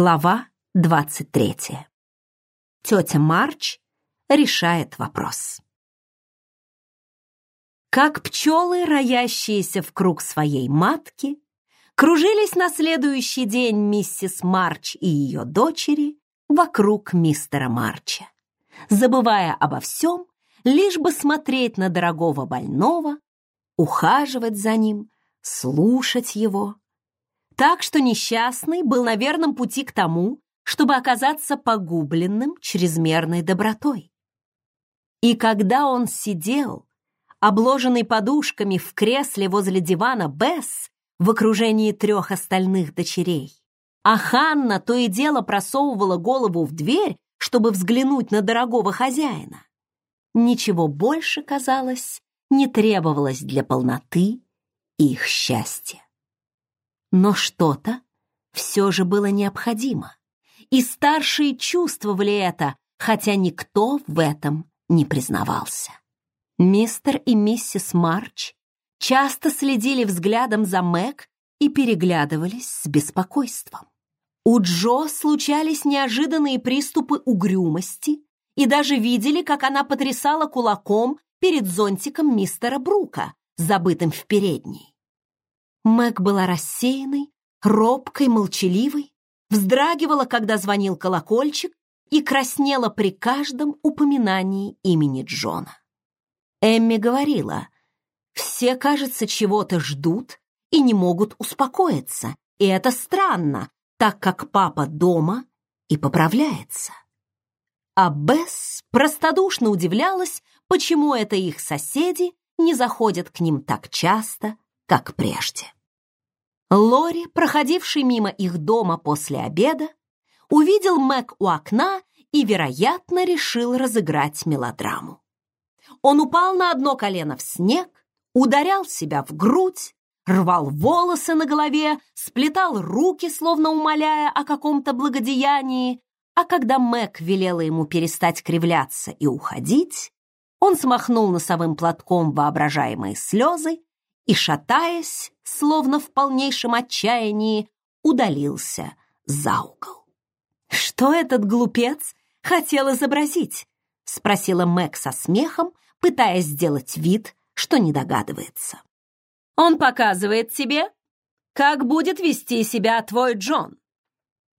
Глава 23. Тетя Марч решает вопрос. Как пчелы, роящиеся в круг своей матки, кружились на следующий день миссис Марч и ее дочери вокруг мистера Марча, забывая обо всем, лишь бы смотреть на дорогого больного, ухаживать за ним, слушать его, так что несчастный был на верном пути к тому, чтобы оказаться погубленным чрезмерной добротой. И когда он сидел, обложенный подушками в кресле возле дивана Бесс в окружении трех остальных дочерей, а Ханна то и дело просовывала голову в дверь, чтобы взглянуть на дорогого хозяина, ничего больше, казалось, не требовалось для полноты их счастья. Но что-то все же было необходимо, и старшие чувствовали это, хотя никто в этом не признавался. Мистер и миссис Марч часто следили взглядом за Мэг и переглядывались с беспокойством. У Джо случались неожиданные приступы угрюмости, и даже видели, как она потрясала кулаком перед зонтиком мистера Брука, забытым в передней. Мэг была рассеянной, робкой, молчаливой, вздрагивала, когда звонил колокольчик, и краснела при каждом упоминании имени Джона. Эмми говорила, все, кажется, чего-то ждут и не могут успокоиться, и это странно, так как папа дома и поправляется. А Бесс простодушно удивлялась, почему это их соседи не заходят к ним так часто, как прежде. Лори, проходивший мимо их дома после обеда, увидел Мэг у окна и, вероятно, решил разыграть мелодраму. Он упал на одно колено в снег, ударял себя в грудь, рвал волосы на голове, сплетал руки, словно умоляя о каком-то благодеянии, а когда Мэг велела ему перестать кривляться и уходить, он смахнул носовым платком воображаемые слезы и, шатаясь, словно в полнейшем отчаянии, удалился за угол. «Что этот глупец хотел изобразить?» — спросила Мэг со смехом, пытаясь сделать вид, что не догадывается. «Он показывает тебе, как будет вести себя твой Джон.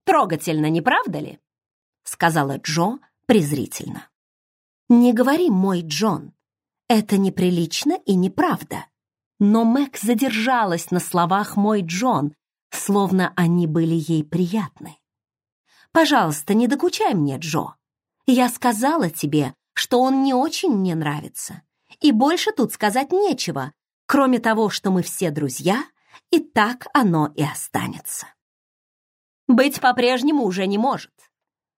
Трогательно, не правда ли?» — сказала Джо презрительно. «Не говори, мой Джон. Это неприлично и неправда. Но Мэг задержалась на словах «мой Джон», словно они были ей приятны. «Пожалуйста, не докучай мне, Джо. Я сказала тебе, что он не очень мне нравится. И больше тут сказать нечего, кроме того, что мы все друзья, и так оно и останется. Быть по-прежнему уже не может.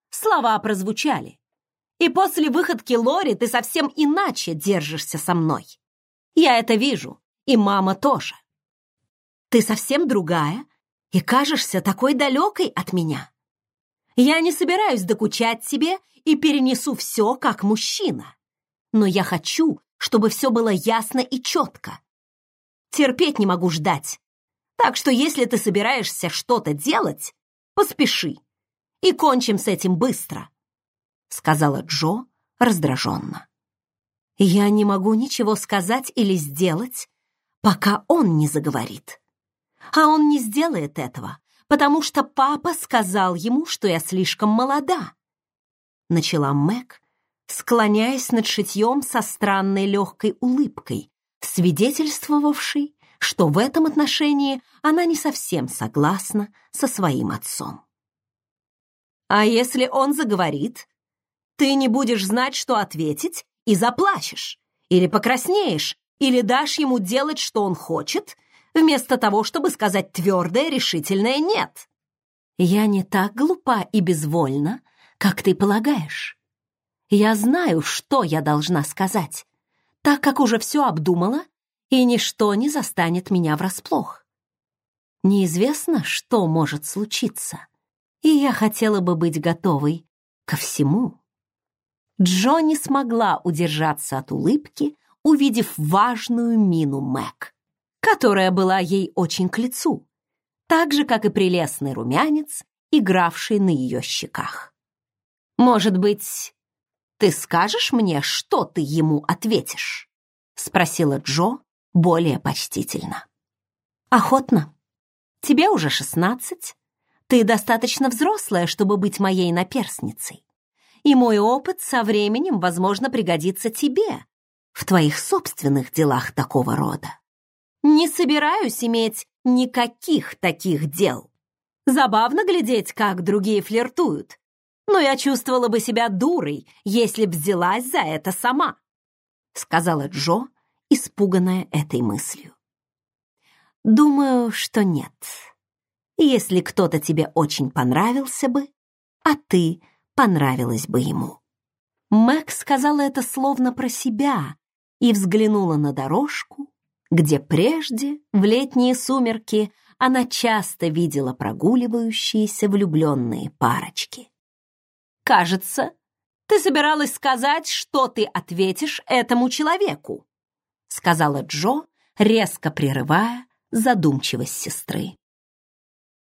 Слова прозвучали. И после выходки Лори ты совсем иначе держишься со мной. Я это вижу, и мама тоже. Ты совсем другая и кажешься такой далекой от меня. Я не собираюсь докучать тебе и перенесу все как мужчина. Но я хочу, чтобы все было ясно и четко. Терпеть не могу ждать. Так что если ты собираешься что-то делать, поспеши и кончим с этим быстро», — сказала Джо раздраженно. «Я не могу ничего сказать или сделать, пока он не заговорит. А он не сделает этого, потому что папа сказал ему, что я слишком молода. Начала Мэг, склоняясь над шитьем со странной легкой улыбкой, свидетельствовавшей, что в этом отношении она не совсем согласна со своим отцом. «А если он заговорит, ты не будешь знать, что ответить, и заплачешь, или покраснеешь, или дашь ему делать, что он хочет, вместо того, чтобы сказать твердое, решительное «нет». Я не так глупа и безвольна, как ты полагаешь. Я знаю, что я должна сказать, так как уже все обдумала, и ничто не застанет меня врасплох. Неизвестно, что может случиться, и я хотела бы быть готовой ко всему. Джо не смогла удержаться от улыбки, увидев важную мину Мэг, которая была ей очень к лицу, так же, как и прелестный румянец игравший на ее щеках. «Может быть, ты скажешь мне, что ты ему ответишь?» — спросила Джо более почтительно. «Охотно. Тебе уже шестнадцать. Ты достаточно взрослая, чтобы быть моей наперсницей. И мой опыт со временем, возможно, пригодится тебе в твоих собственных делах такого рода. Не собираюсь иметь никаких таких дел. Забавно глядеть, как другие флиртуют, но я чувствовала бы себя дурой, если б взялась за это сама», — сказала Джо, испуганная этой мыслью. «Думаю, что нет. Если кто-то тебе очень понравился бы, а ты понравилась бы ему». Мэг сказала это словно про себя и взглянула на дорожку, где прежде, в летние сумерки, она часто видела прогуливающиеся влюбленные парочки. «Кажется, ты собиралась сказать, что ты ответишь этому человеку», сказала Джо, резко прерывая задумчивость сестры.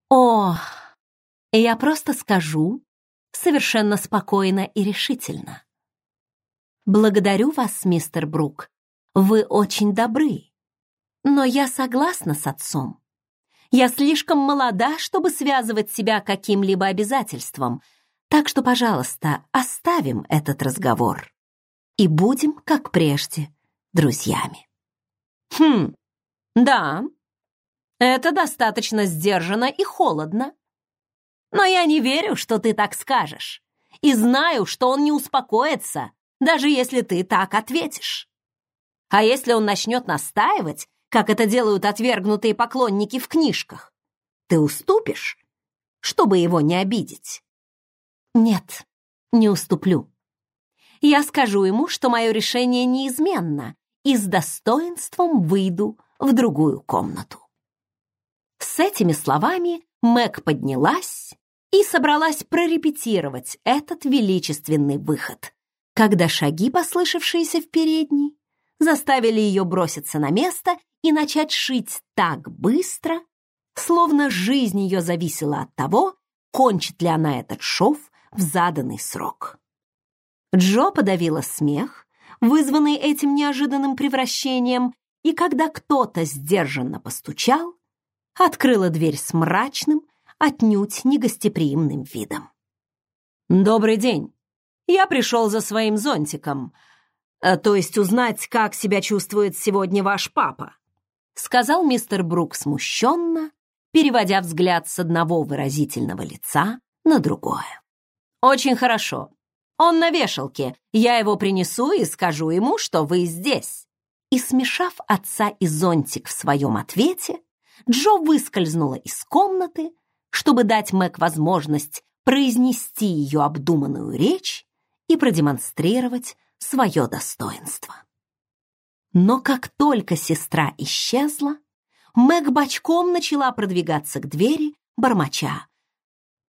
«О, я просто скажу совершенно спокойно и решительно. Благодарю вас, мистер Брук, вы очень добры, но я согласна с отцом. Я слишком молода, чтобы связывать себя каким-либо обязательством, так что, пожалуйста, оставим этот разговор и будем, как прежде, друзьями. Хм, да, это достаточно сдержанно и холодно. Но я не верю, что ты так скажешь, и знаю, что он не успокоится, даже если ты так ответишь. А если он начнет настаивать, как это делают отвергнутые поклонники в книжках. Ты уступишь, чтобы его не обидеть? Нет, не уступлю. Я скажу ему, что мое решение неизменно, и с достоинством выйду в другую комнату. С этими словами Мэг поднялась и собралась прорепетировать этот величественный выход, когда шаги, послышавшиеся в передней, заставили ее броситься на место и начать шить так быстро, словно жизнь ее зависела от того, кончит ли она этот шов в заданный срок. Джо подавила смех, вызванный этим неожиданным превращением, и когда кто-то сдержанно постучал, открыла дверь с мрачным, отнюдь негостеприимным видом. «Добрый день. Я пришел за своим зонтиком, э, то есть узнать, как себя чувствует сегодня ваш папа», сказал мистер Брук смущенно, переводя взгляд с одного выразительного лица на другое. «Очень хорошо. Он на вешалке. Я его принесу и скажу ему, что вы здесь». И, смешав отца и зонтик в своем ответе, Джо выскользнула из комнаты, чтобы дать Мэг возможность произнести ее обдуманную речь и продемонстрировать свое достоинство. Но как только сестра исчезла, Мэг бочком начала продвигаться к двери, бормоча.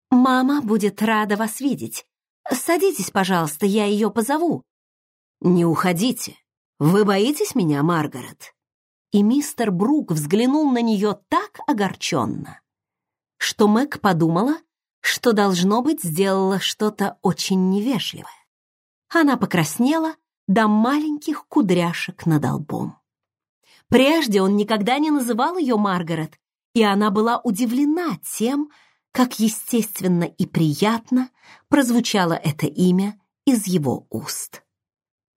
«Мама будет рада вас видеть. Садитесь, пожалуйста, я ее позову». «Не уходите. Вы боитесь меня, Маргарет?» И мистер Брук взглянул на нее так огорченно, что Мэг подумала, что, должно быть, сделала что-то очень невежливое. Она покраснела до маленьких кудряшек над лбом. Прежде он никогда не называл ее Маргарет, и она была удивлена тем, как естественно и приятно прозвучало это имя из его уст.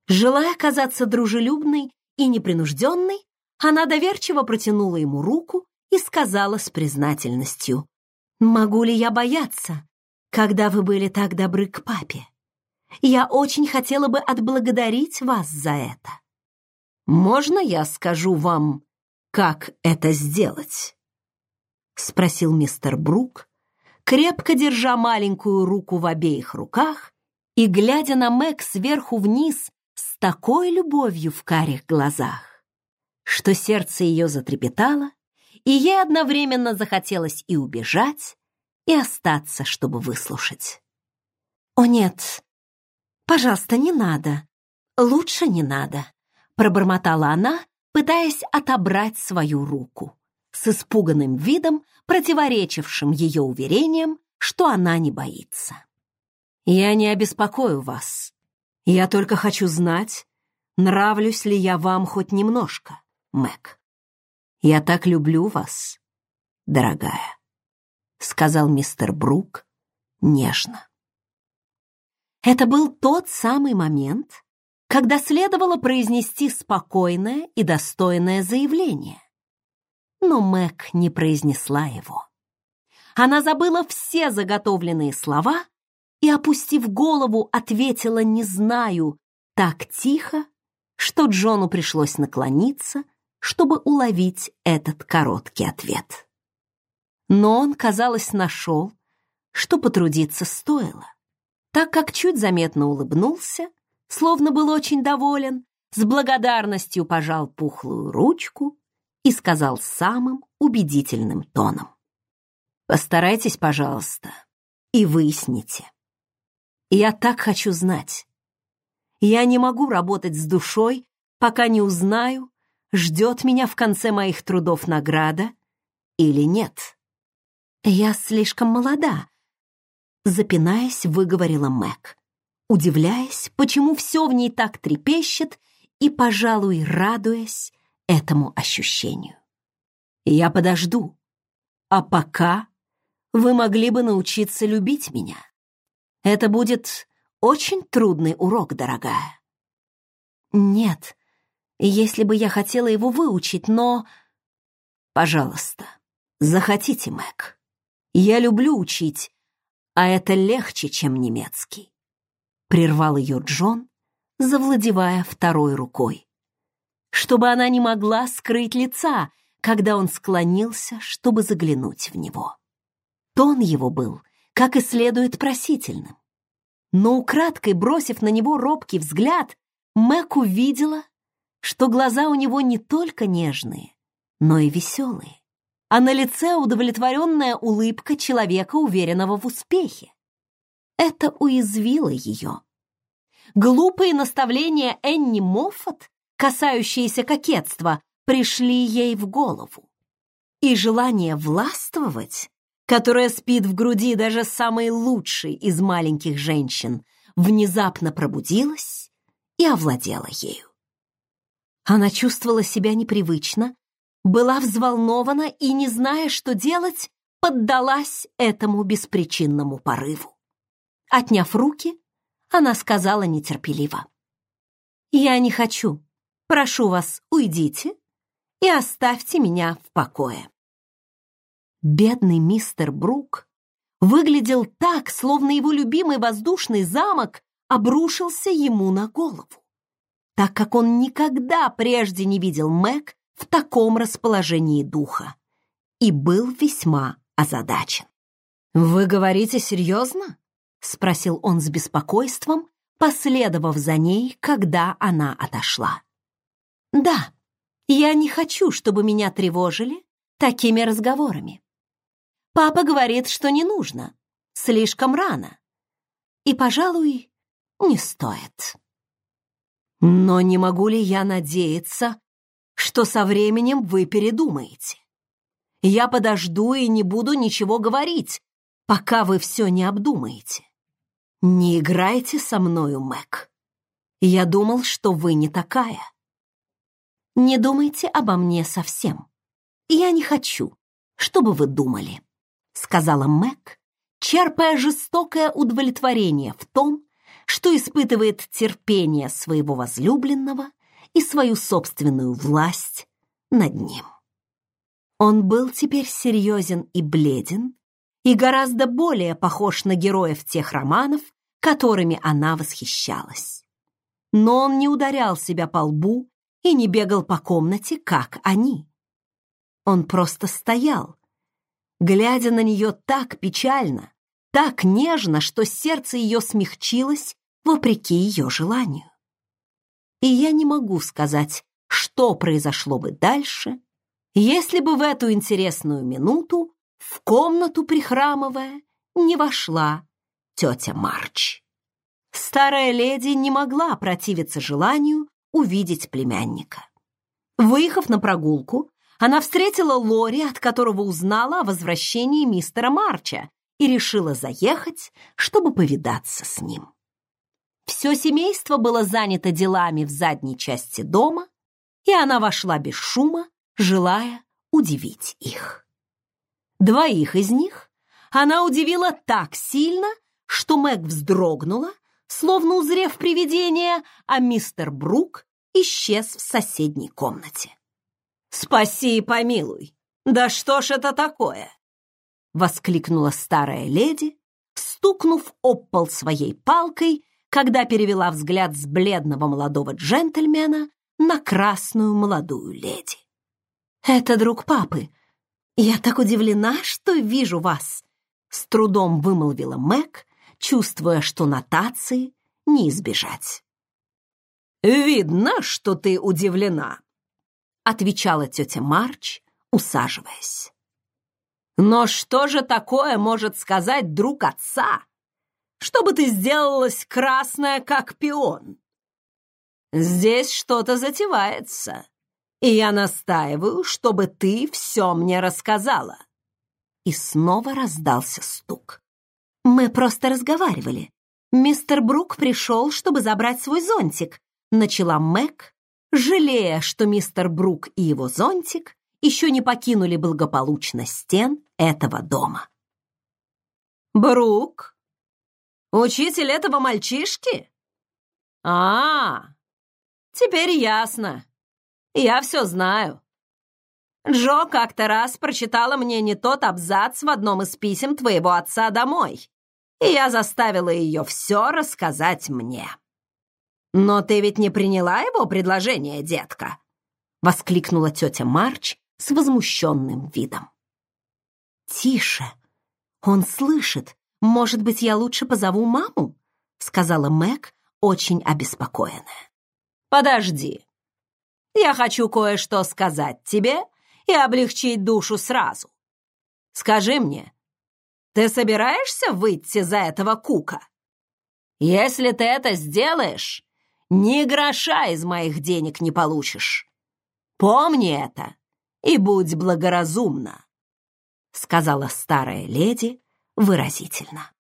Желая казаться дружелюбной и непринужденной, она доверчиво протянула ему руку и сказала с признательностью, «Могу ли я бояться, когда вы были так добры к папе?» Я очень хотела бы отблагодарить вас за это. Можно я скажу вам, как это сделать? Спросил мистер Брук, крепко держа маленькую руку в обеих руках и глядя на Мэг сверху вниз с такой любовью в карих глазах, что сердце ее затрепетало, и ей одновременно захотелось и убежать, и остаться, чтобы выслушать. «О нет, «Пожалуйста, не надо. Лучше не надо», — пробормотала она, пытаясь отобрать свою руку, с испуганным видом, противоречившим ее уверениям, что она не боится. «Я не обеспокою вас. Я только хочу знать, нравлюсь ли я вам хоть немножко, Мэг. Я так люблю вас, дорогая», — сказал мистер Брук нежно. Это был тот самый момент, когда следовало произнести спокойное и достойное заявление. Но Мэг не произнесла его. Она забыла все заготовленные слова и, опустив голову, ответила «не знаю» так тихо, что Джону пришлось наклониться, чтобы уловить этот короткий ответ. Но он, казалось, нашел, что потрудиться стоило, так как чуть заметно улыбнулся, словно был очень доволен, с благодарностью пожал пухлую ручку и сказал самым убедительным тоном. Постарайтесь, пожалуйста, и выясните. Я так хочу знать. Я не могу работать с душой, пока не узнаю, ждет меня в конце моих трудов награда или нет. Я слишком молода, запинаясь, выговорила Мэг, удивляясь, почему все в ней так трепещет и, пожалуй, радуясь этому ощущению. Я подожду, а пока вы могли бы научиться любить меня. Это будет очень трудный урок, дорогая. Нет, если бы я хотела его выучить, но... Пожалуйста, захотите, Мэг. Я люблю учить, а это легче, чем немецкий. Прервал ее Джон, завладевая второй рукой. Чтобы она не могла скрыть лица, когда он склонился, чтобы заглянуть в него. Тон его был, как и следует, просительным. Но украдкой, бросив на него робкий взгляд, Мэг увидела, что глаза у него не только нежные, но и веселые, а на лице удовлетворенная улыбка человека, уверенного в успехе. Это уязвило ее. Глупые наставления Энни Моффат, касающиеся кокетства, пришли ей в голову. И желание властвовать которая спит в груди даже самой лучшей из маленьких женщин, внезапно пробудилась и овладела ею. Она чувствовала себя непривычно, была взволнована и, не зная, что делать, поддалась этому беспричинному порыву. Отняв руки, она сказала нетерпеливо. «Я не хочу. Прошу вас, уйдите и оставьте меня в покое». Бедный мистер Брук выглядел так, словно его любимый воздушный замок обрушился ему на голову, так как он никогда прежде не видел Мэг в таком расположении духа и был весьма озадачен. «Вы говорите серьезно?» — спросил он с беспокойством, последовав за ней, когда она отошла. «Да, я не хочу, чтобы меня тревожили такими разговорами. Папа говорит, что не нужно. Слишком рано. И, пожалуй, не стоит. Но не могу ли я надеяться, что со временем вы передумаете? Я подожду и не буду ничего говорить, пока вы все не обдумаете. Не играйте со мною, Мэг. Я думал, что вы не такая. Не думайте обо мне совсем. Я не хочу, чтобы вы думали сказала Мэг, черпая жестокое удовлетворение в том, что испытывает терпение своего возлюбленного и свою собственную власть над ним. Он был теперь серьезен и бледен, и гораздо более похож на героев тех романов, которыми она восхищалась. Но он не ударял себя по лбу и не бегал по комнате, как они. Он просто стоял, глядя на нее так печально, так нежно, что сердце ее смягчилось вопреки ее желанию. И я не могу сказать, что произошло бы дальше, если бы в эту интересную минуту в комнату, прихрамывая, не вошла тетя Марч. Старая леди не могла противиться желанию увидеть племянника. Выехав на прогулку, она встретила Лори, от которого узнала о возвращении мистера Марча, и решила заехать, чтобы повидаться с ним. Все семейство было занято делами в задней части дома, и она вошла без шума, желая удивить их. Двоих из них она удивила так сильно, что Мэг вздрогнула, словно узрев привидение, а мистер Брук исчез в соседней комнате. «Спаси и помилуй! Да что ж это такое?» — воскликнула старая леди, стукнув об пол своей палкой, когда перевела взгляд с бледного молодого джентльмена на красную молодую леди. «Это друг папы. Я так удивлена, что вижу вас!» С трудом вымолвила Мэг, чувствуя, что нотации не избежать. «Видно, что ты удивлена», — отвечала тетя Марч, усаживаясь. «Но что же такое может сказать друг отца, чтобы ты сделалась красная, как пион? Здесь что-то затевается, и я настаиваю, чтобы ты все мне рассказала». И снова раздался стук. «Мы просто разговаривали. Мистер Брук пришел, чтобы забрать свой зонтик, начала Мэг, жалея, что мистер Брук и его зонтик еще не покинули благополучно стен этого дома. «Брук? Учитель этого мальчишки? А, теперь ясно. Я все знаю. Джо как-то раз прочитала мне не тот абзац в одном из писем твоего отца домой, и я заставила ее все рассказать мне». «Но ты ведь не приняла его предложение, детка?» — воскликнула тетя Марч с возмущенным видом. «Тише! Он слышит. Может быть, я лучше позову маму?» — сказала Мэг, очень обеспокоенная. «Подожди. Я хочу кое-что сказать тебе и облегчить душу сразу. Скажи мне, ты собираешься выйти за этого кука? Если ты это сделаешь, ни гроша из моих денег не получишь. Помни это и будь благоразумна, сказала старая леди выразительно.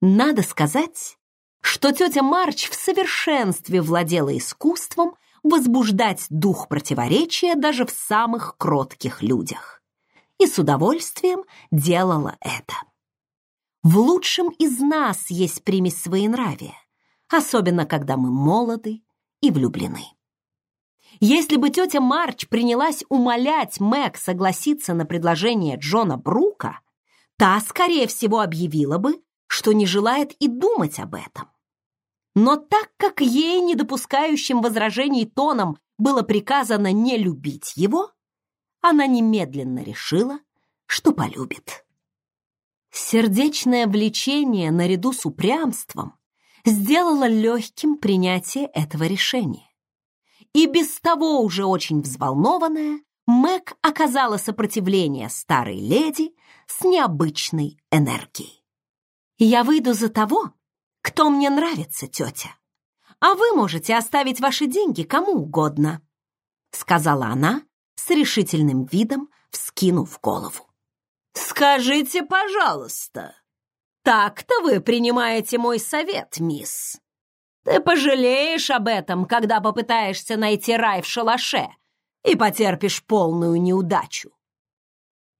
Надо сказать, что тетя Марч в совершенстве владела искусством возбуждать дух противоречия даже в самых кротких людях и с удовольствием делала это. В лучшем из нас есть примесь своенравия, особенно когда мы молоды и влюблены. Если бы тетя Марч принялась умолять Мэг согласиться на предложение Джона Брука, та, скорее всего, объявила бы, что не желает и думать об этом. Но так как ей, не допускающим возражений тоном, было приказано не любить его, она немедленно решила, что полюбит. Сердечное влечение наряду с упрямством сделала легким принятие этого решения. И без того уже очень взволнованная, Мэг оказала сопротивление старой леди с необычной энергией. «Я выйду за того, кто мне нравится, тетя, а вы можете оставить ваши деньги кому угодно», сказала она с решительным видом, вскинув голову. «Скажите, пожалуйста, так-то вы принимаете мой совет, мисс. Ты пожалеешь об этом, когда попытаешься найти рай в шалаше и потерпишь полную неудачу.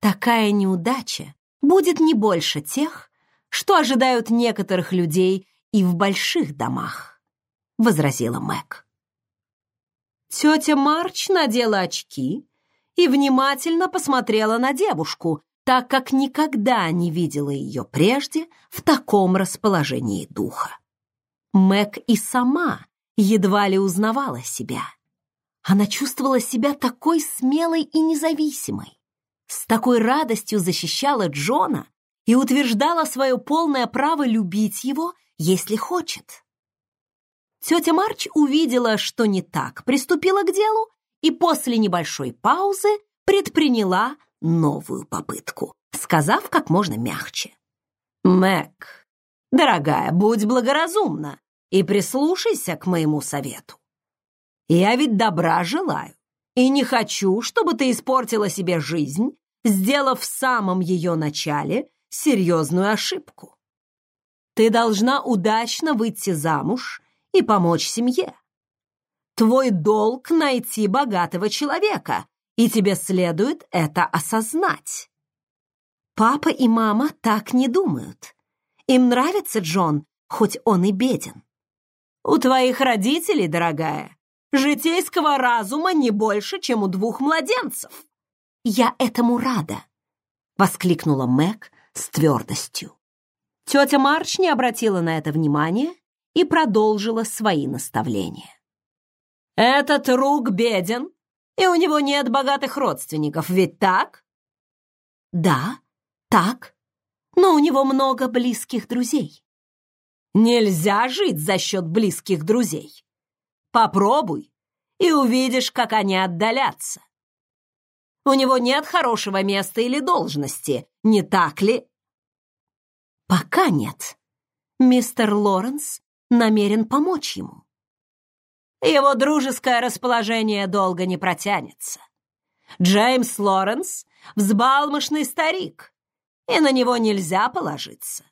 Такая неудача будет не больше тех, что ожидают некоторых людей и в больших домах, возразила Мэг. Тетя Марч надела очки и внимательно посмотрела на девушку, так как никогда не видела ее прежде в таком расположении духа. Мэг и сама едва ли узнавала себя. Она чувствовала себя такой смелой и независимой, с такой радостью защищала Джона и утверждала свое полное право любить его, если хочет. Тетя Марч увидела, что не так, приступила к делу и после небольшой паузы предприняла новую попытку, сказав как можно мягче. «Мэг, дорогая, будь благоразумна и прислушайся к моему совету. Я ведь добра желаю и не хочу, чтобы ты испортила себе жизнь, сделав в самом ее начале серьезную ошибку. Ты должна удачно выйти замуж и помочь семье. Твой долг — найти богатого человека, и тебе следует это осознать. Папа и мама так не думают. Им нравится Джон, хоть он и беден. У твоих родителей, дорогая, житейского разума не больше, чем у двух младенцев. Я этому рада, воскликнула Мэг с твердостью. Тетя Марч не обратила на это внимания и продолжила свои наставления. «Этот рук беден, и у него нет богатых родственников, ведь так?» «Да, так, но у него много близких друзей». «Нельзя жить за счет близких друзей. Попробуй, и увидишь, как они отдалятся. У него нет хорошего места или должности, не так ли?» «Пока нет. Мистер Лоренс намерен помочь ему. Его дружеское расположение долго не протянется. Джеймс Лоренс — взбалмошный старик, и на него нельзя положиться.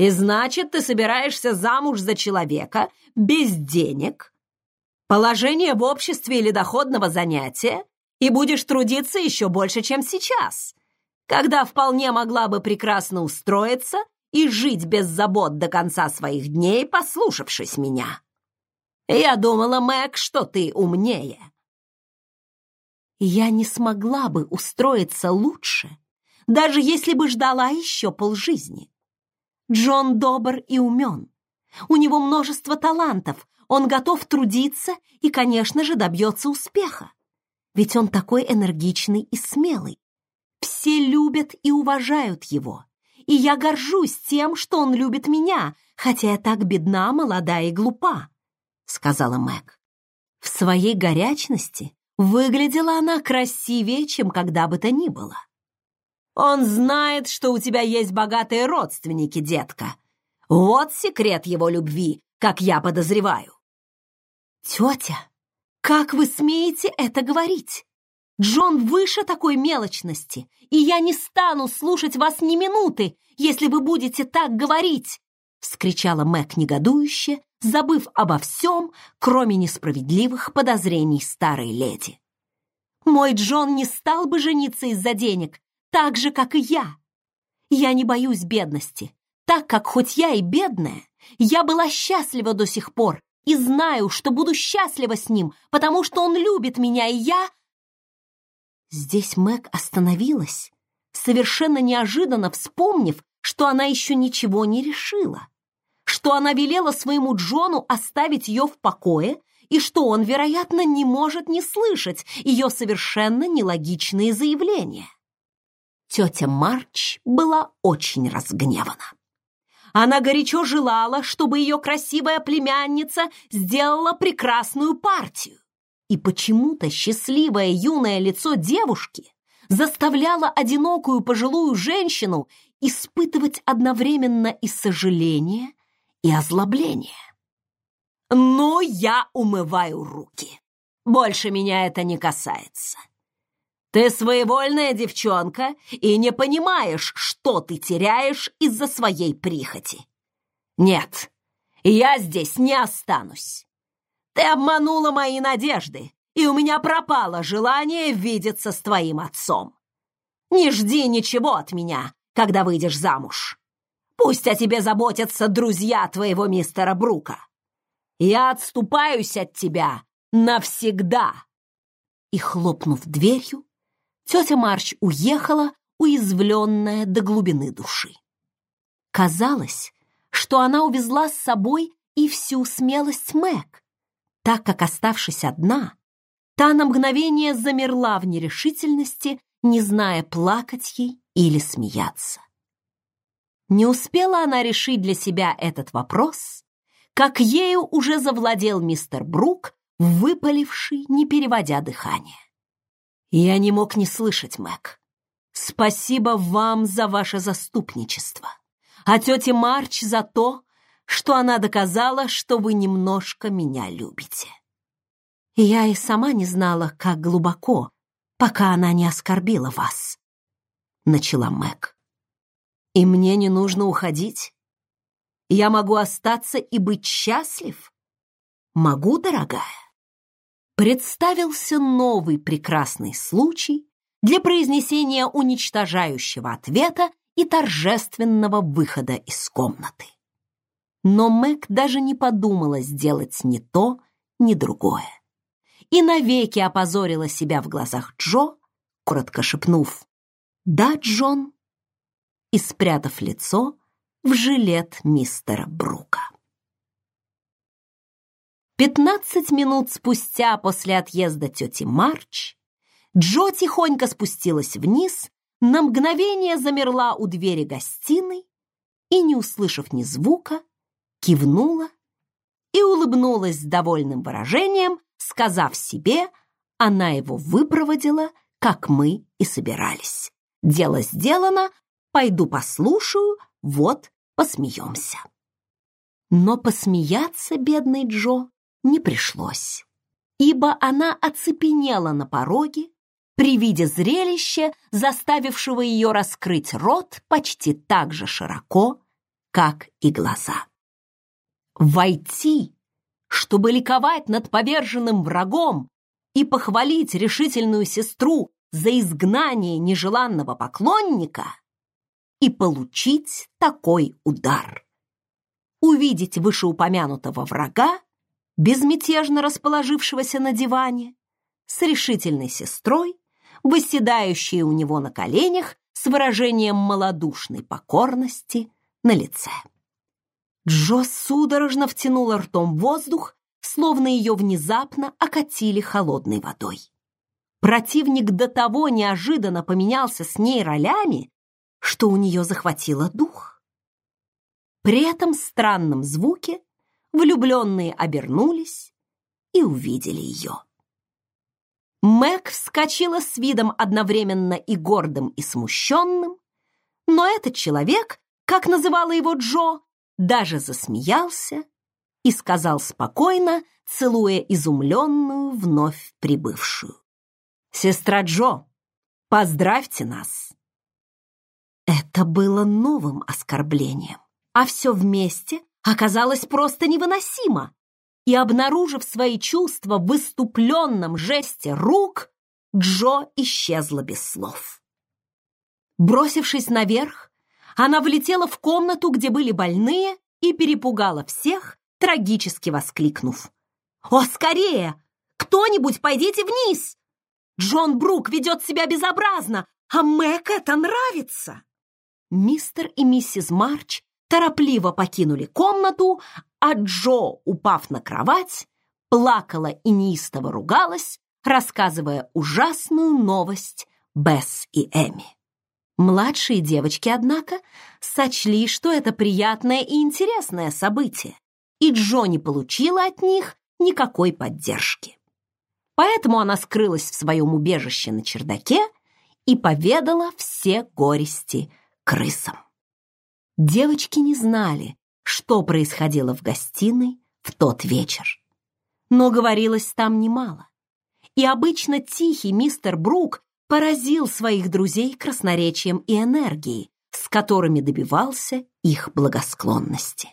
И значит, ты собираешься замуж за человека без денег, положения в обществе или доходного занятия, и будешь трудиться еще больше, чем сейчас, когда вполне могла бы прекрасно устроиться и жить без забот до конца своих дней, послушавшись меня. Я думала, Мэг, что ты умнее. Я не смогла бы устроиться лучше, даже если бы ждала еще полжизни. Джон добр и умен. У него множество талантов, он готов трудиться и, конечно же, добьется успеха. Ведь он такой энергичный и смелый. Все любят и уважают его и я горжусь тем, что он любит меня, хотя я так бедна, молода и глупа», — сказала Мэг. В своей горячности выглядела она красивее, чем когда бы то ни было. «Он знает, что у тебя есть богатые родственники, детка. Вот секрет его любви, как я подозреваю». «Тетя, как вы смеете это говорить? Джон выше такой мелочности, и я не стану слушать вас ни минуты, если вы будете так говорить!» — вскричала Мэг негодующе, забыв обо всем, кроме несправедливых подозрений старой леди. «Мой Джон не стал бы жениться из-за денег, так же, как и я. Я не боюсь бедности, так как хоть я и бедная, я была счастлива до сих пор и знаю, что буду счастлива с ним, потому что он любит меня, и я Здесь Мэг остановилась, совершенно неожиданно вспомнив, что она еще ничего не решила, что она велела своему Джону оставить ее в покое и что он, вероятно, не может не слышать ее совершенно нелогичные заявления. Тетя Марч была очень разгневана. Она горячо желала, чтобы ее красивая племянница сделала прекрасную партию. И почему-то счастливое юное лицо девушки заставляло одинокую пожилую женщину испытывать одновременно и сожаление, и озлобление. «Ну, я умываю руки. Больше меня это не касается. Ты своевольная девчонка и не понимаешь, что ты теряешь из-за своей прихоти. Нет, я здесь не останусь. Ты обманула мои надежды, и у меня пропало желание видеться с твоим отцом. Не жди ничего от меня, когда выйдешь замуж. Пусть о тебе заботятся друзья твоего мистера Брука. Я отступаюсь от тебя навсегда. И, хлопнув дверью, тетя Марч уехала, уязвленная до глубины души. Казалось, что она увезла с собой и всю смелость Мэг, так как, оставшись одна, та на мгновение замерла в нерешительности, не зная, плакать ей или смеяться. Не успела она решить для себя этот вопрос, как ею уже завладел мистер Брук, выпаливший, не переводя дыхание. Я не мог не слышать, Мэг. Спасибо вам за ваше заступничество, а тете Марч за то, что она доказала, что вы немножко меня любите. Я и сама не знала, как глубоко, пока она не оскорбила вас, начала Мэг. И мне не нужно уходить. Я могу остаться и быть счастлив. Могу, дорогая. Представился новый прекрасный случай для произнесения уничтожающего ответа и торжественного выхода из комнаты. Но Мэг даже не подумала сделать ни то, ни другое. И навеки опозорила себя в глазах Джо, коротко шепнув «Да, Джон», и спрятав лицо в жилет мистера Брука. Пятнадцать минут спустя после отъезда тети Марч Джо тихонько спустилась вниз, на мгновение замерла у двери гостиной и, не услышав ни звука, кивнула и улыбнулась с довольным выражением, сказав себе, она его выпроводила, как мы и собирались. Дело сделано, пойду послушаю, вот посмеемся. Но посмеяться бедной Джо не пришлось, ибо она оцепенела на пороге при виде зрелища, заставившего ее раскрыть рот почти так же широко, как и глаза. Войти, чтобы ликовать над поверженным врагом и похвалить решительную сестру за изгнание нежеланного поклонника и получить такой удар. Увидеть вышеупомянутого врага, безмятежно расположившегося на диване, с решительной сестрой, восседающей у него на коленях с выражением малодушной покорности на лице. Джо судорожно втянула ртом воздух, словно ее внезапно окатили холодной водой. Противник до того неожиданно поменялся с ней ролями, что у нее захватило дух. При этом странном звуке влюбленные обернулись и увидели ее. Мэг вскочила с видом одновременно и гордым, и смущенным, но этот человек, как называла его Джо, даже засмеялся и сказал спокойно, целуя изумленную вновь прибывшую. «Сестра Джо, поздравьте нас!» Это было новым оскорблением, а все вместе оказалось просто невыносимо и, обнаружив свои чувства в выступленном жесте рук, Джо исчезла без слов. Бросившись наверх, она влетела в комнату, где были больные, и перепугала всех, трагически воскликнув. «О, скорее! Кто-нибудь пойдите вниз! Джон Брук ведет себя безобразно, а Мэг это нравится!» Мистер и миссис Марч торопливо покинули комнату, а Джо, упав на кровать, плакала и неистово ругалась, рассказывая ужасную новость Бесс и Эми. Младшие девочки, однако, сочли, что это приятное и интересное событие, и Джо не получила от них никакой поддержки. Поэтому она скрылась в своем убежище на чердаке и поведала все горести крысам. Девочки не знали, что происходило в гостиной в тот вечер. Но говорилось там немало. И обычно тихий мистер Брук поразил своих друзей красноречием и энергией, с которыми добивался их благосклонности.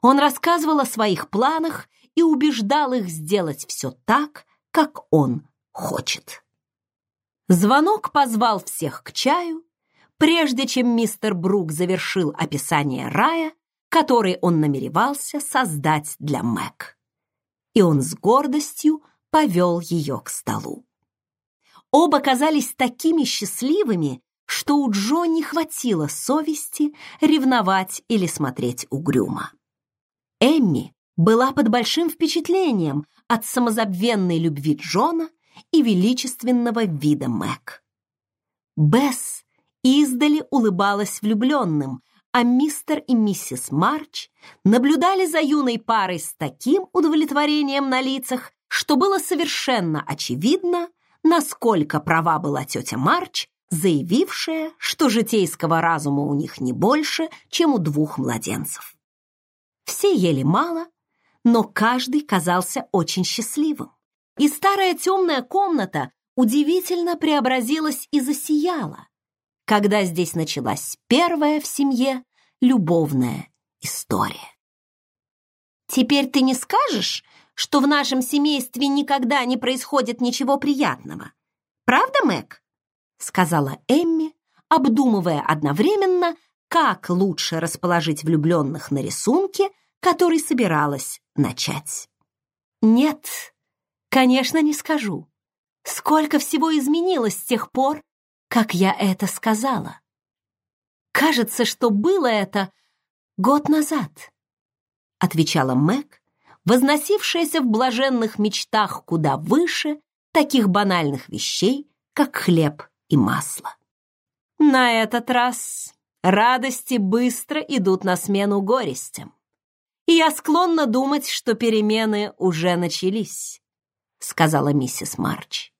Он рассказывал о своих планах и убеждал их сделать все так, как он хочет. Звонок позвал всех к чаю, прежде чем мистер Брук завершил описание рая, который он намеревался создать для Мэг. И он с гордостью повел ее к столу. Оба казались такими счастливыми, что у Джо не хватило совести ревновать или смотреть угрюмо. Эмми была под большим впечатлением от самозабвенной любви Джона и величественного вида Мэг. Бесс издали улыбалась влюбленным, а мистер и миссис Марч наблюдали за юной парой с таким удовлетворением на лицах, что было совершенно очевидно, насколько права была тетя Марч, заявившая, что житейского разума у них не больше, чем у двух младенцев. Все ели мало, но каждый казался очень счастливым. И старая темная комната удивительно преобразилась и засияла, когда здесь началась первая в семье любовная история. Теперь ты не скажешь, что в нашем семействе никогда не происходит ничего приятного. Правда, Мэг? сказала Эмми, обдумывая одновременно, как лучше расположить влюбленных на рисунке, который собиралась начать. Нет, конечно, не скажу. Сколько всего изменилось с тех пор, как я это сказала. Кажется, что было это год назад, отвечала Мэг, возносившаяся в блаженных мечтах куда выше таких банальных вещей, как хлеб и масло. На этот раз радости быстро идут на смену горестям. И я склонна думать, что перемены уже начались, сказала миссис Марч.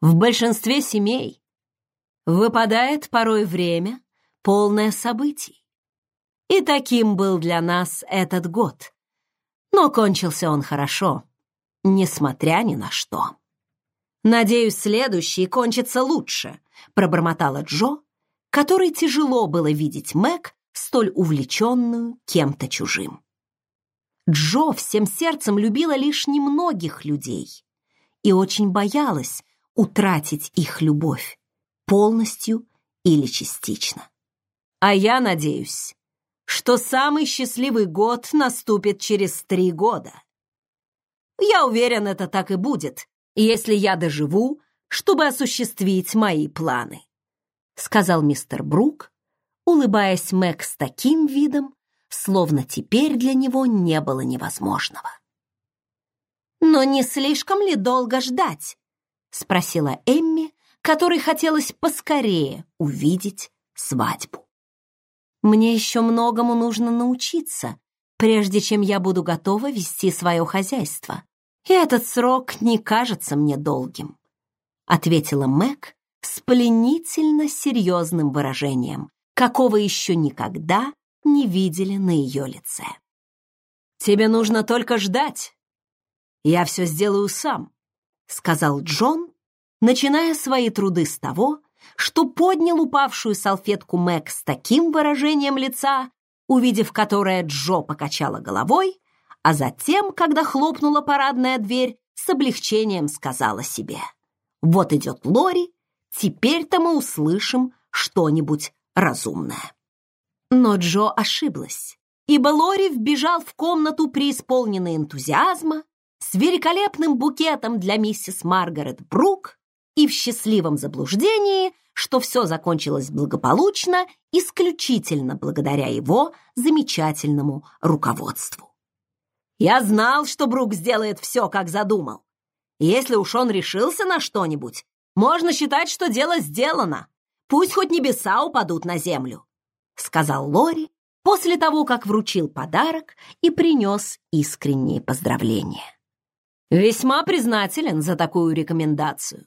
В большинстве семей выпадает порой время, полное событий. И таким был для нас этот год. Но кончился он хорошо, несмотря ни на что. «Надеюсь, следующий кончится лучше», — пробормотала Джо, которой тяжело было видеть Мэг, столь увлеченную кем-то чужим. Джо всем сердцем любила лишь немногих людей и очень боялась утратить их любовь полностью или частично. А я надеюсь, что самый счастливый год наступит через три года. Я уверен, это так и будет, если я доживу, чтобы осуществить мои планы», — сказал мистер Брук, улыбаясь Мэг с таким видом, словно теперь для него не было невозможного. «Но не слишком ли долго ждать?» — спросила Эмми, которой хотелось поскорее увидеть свадьбу. «Мне еще многому нужно научиться, прежде чем я буду готова вести свое хозяйство, и этот срок не кажется мне долгим», — ответила Мэг с пленительно серьезным выражением, какого еще никогда не видели на ее лице. «Тебе нужно только ждать. Я все сделаю сам», — сказал Джон, начиная свои труды с того, что поднял упавшую салфетку Мэг с таким выражением лица, увидев которое Джо покачала головой, а затем, когда хлопнула парадная дверь, с облегчением сказала себе. «Вот идет Лори, теперь-то мы услышим что-нибудь разумное». Но Джо ошиблась, ибо Лори вбежал в комнату преисполненной энтузиазма с великолепным букетом для миссис Маргарет Брук и в счастливом заблуждении, что все закончилось благополучно исключительно благодаря его замечательному руководству. Я знал, что Брук сделает все, как задумал. Если уж он решился на что-нибудь, можно считать, что дело сделано. Пусть хоть небеса упадут на землю», — сказал Лори после того, как вручил подарок и принес искренние поздравления. «Весьма признателен за такую рекомендацию.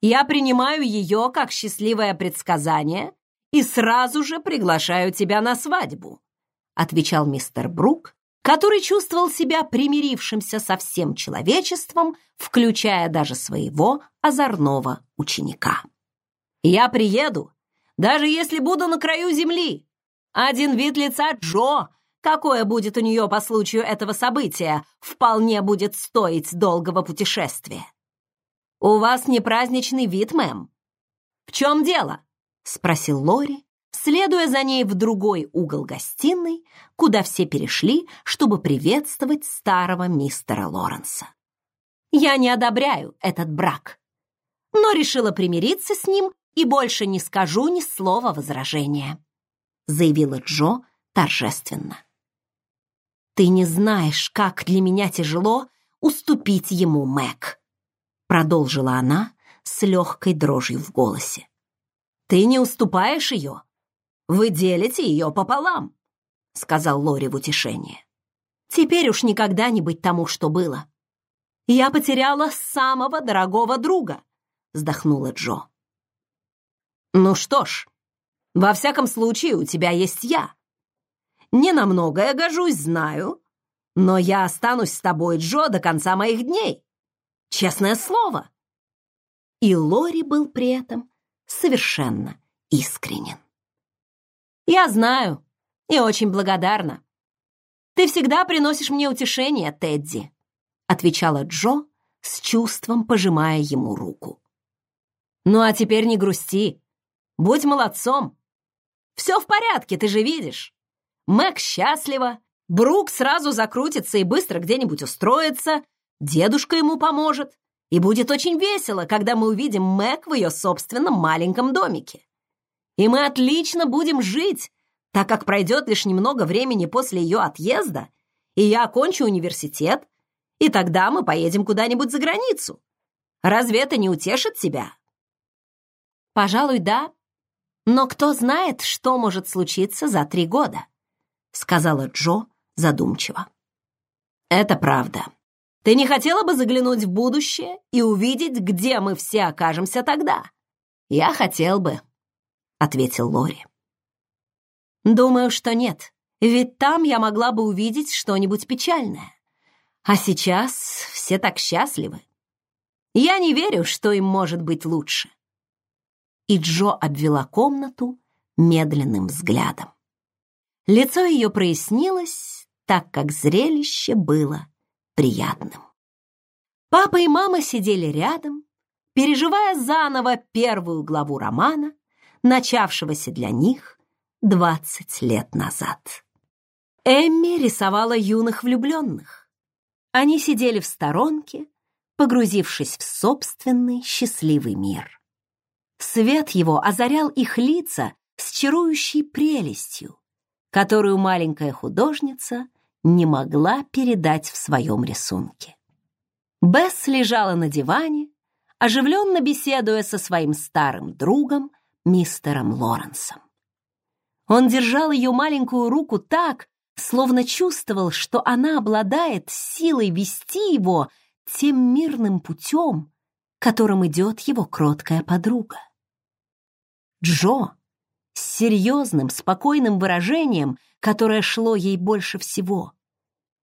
Я принимаю ее как счастливое предсказание и сразу же приглашаю тебя на свадьбу», — отвечал мистер Брук, который чувствовал себя примирившимся со всем человечеством, включая даже своего озорного ученика. «Я приеду, даже если буду на краю земли. Один вид лица Джо, какое будет у нее по случаю этого события, вполне будет стоить долгого путешествия. У вас не праздничный вид, мэм. В чем дело?» — спросил Лори, следуя за ней в другой угол гостиной, куда все перешли, чтобы приветствовать старого мистера Лоренса. «Я не одобряю этот брак, но решила примириться с ним и больше не скажу ни слова возражения», заявила Джо торжественно. «Ты не знаешь, как для меня тяжело уступить ему, Мэг», продолжила она с легкой дрожью в голосе. «Ты не уступаешь ее?» Вы делите ее пополам», — сказал Лори в утешение. «Теперь уж никогда не быть тому, что было. Я потеряла самого дорогого друга», — вздохнула Джо. «Ну что ж, во всяком случае у тебя есть я. Не на многое гожусь, знаю, но я останусь с тобой, Джо, до конца моих дней. Честное слово». И Лори был при этом совершенно искренен. «Я знаю и очень благодарна. Ты всегда приносишь мне утешение, Тедди», отвечала Джо с чувством, пожимая ему руку. «Ну а теперь не грусти. Будь молодцом. Все в порядке, ты же видишь. Мэг счастлива, Брук сразу закрутится и быстро где-нибудь устроится, дедушка ему поможет, и будет очень весело, когда мы увидим Мэг в ее собственном маленьком домике. И мы отлично будем жить, так как пройдет лишь немного времени после ее отъезда, и я окончу университет, и тогда мы поедем куда-нибудь за границу. Разве это не утешит тебя? Пожалуй, да. Но кто знает, что может случиться за три года, сказала Джо задумчиво. Это правда. Ты не хотела бы заглянуть в будущее и увидеть, где мы все окажемся тогда? Я хотел бы, ответил Лори. Думаю, что нет, ведь там я могла бы увидеть что-нибудь печальное. А сейчас все так счастливы. Я не верю, что им может быть лучше. И Джо обвела комнату медленным взглядом. Лицо ее прояснилось, так как зрелище было приятным. Папа и мама сидели рядом, переживая заново первую главу романа, начавшегося для них двадцать лет назад. Эмми рисовала юных влюбленных. Они сидели в сторонке, погрузившись в собственный счастливый мир. Свет его озарял их лица с чарующей прелестью, которую маленькая художница не могла передать в своем рисунке. Бесс лежала на диване, оживленно беседуя со своим старым другом, мистером Лоренсом. Он держал ее маленькую руку так, словно чувствовал, что она обладает силой вести его тем мирным путем, которым идет его кроткая подруга. Джо с серьезным, спокойным выражением, которое шло ей больше всего,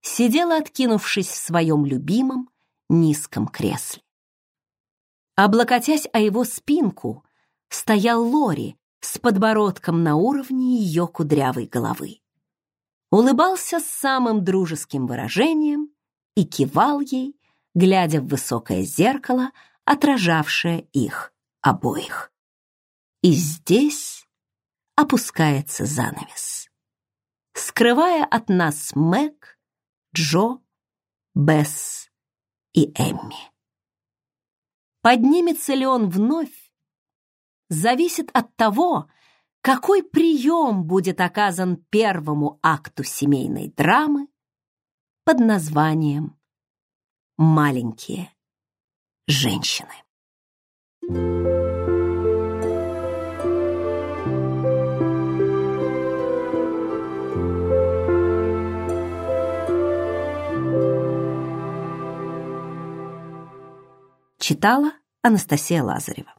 сидела, откинувшись в своем любимом низком кресле. Облокотясь о его спинку, стоял Лори с подбородком на уровне ее кудрявой головы улыбался с самым дружеским выражением и кивал ей, глядя в высокое зеркало, отражавшее их обоих. И здесь опускается занавес, скрывая от нас Мэг, Джо, Бесс и Эмми. Поднимется ли он вновь, зависит от того, какой прием будет оказан первому акту семейной драмы под названием «Маленькие женщины». Читала Анастасия Лазарева.